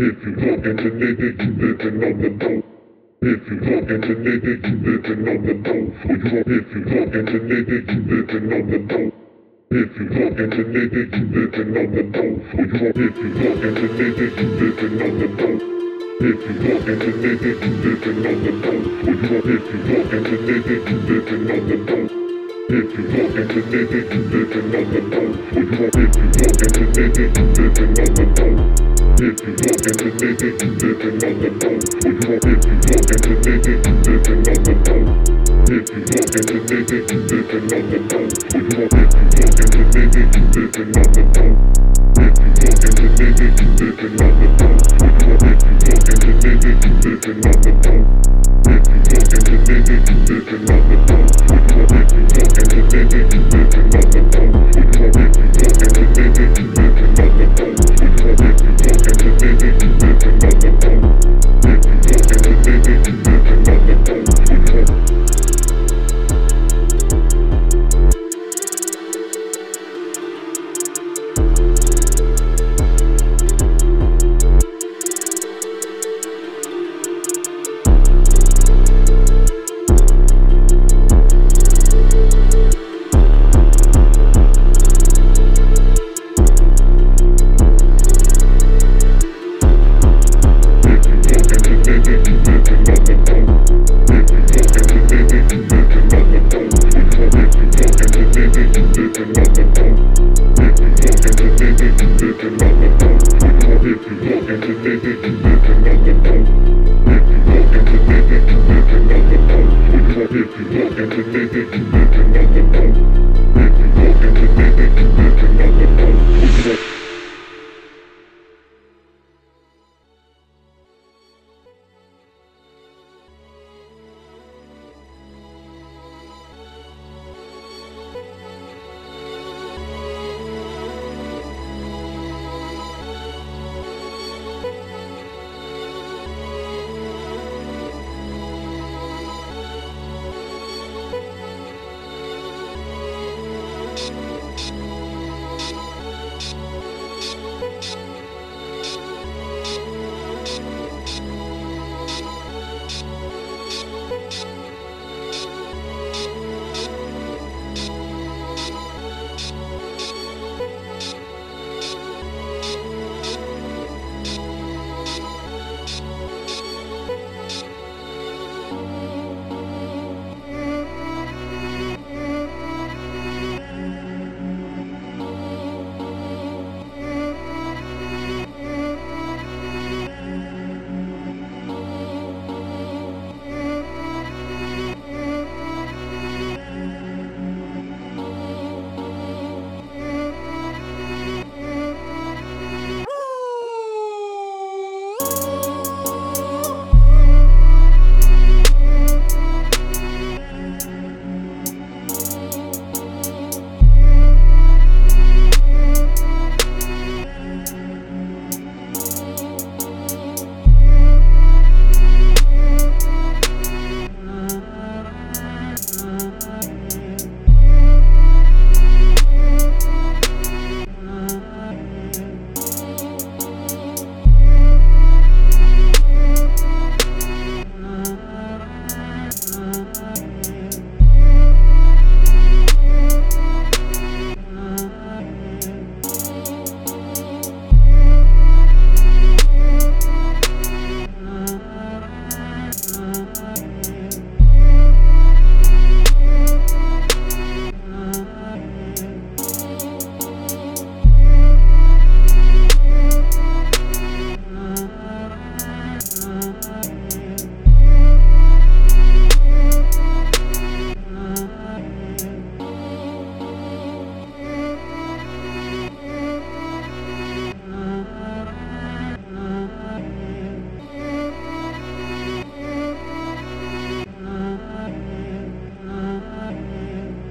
If you looking to nigga, you living on the low. If you looking to nigga, you living on the low. For you, if you looking to nigga, you living on the low. If you looking to nigga, you living on the low. For you, if you looking to nigga, you living on the low. If you looking to nigga, you living on the low. For you, if you looking to nigga, you living on the low. If you looking to nigga, you living on the low. For you, if you looking to nigga, you looking you if you looking to nigga, you you looking to you, if you looking to nigga, you you looking to low.